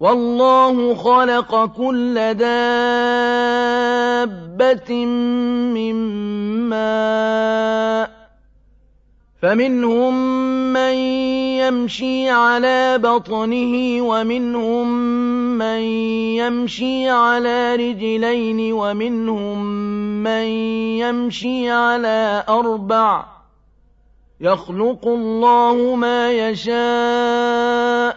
وَاللَّهُ خَلَقَ كُلَّ دَابَّةٍ مِّن مَّاءٍ ۖ فَمِنْهُم مَّن يَمْشِي عَلَىٰ بَطْنِهِ وَمِنْهُم مَّن يَمْشِي عَلَىٰ رِجْلَيْنِ وَمِنْهُم مَّن يَمْشِي عَلَىٰ أَرْبَعٍ ۚ يَخْلُقُ اللَّهُ مَا يَشَاءُ ۚ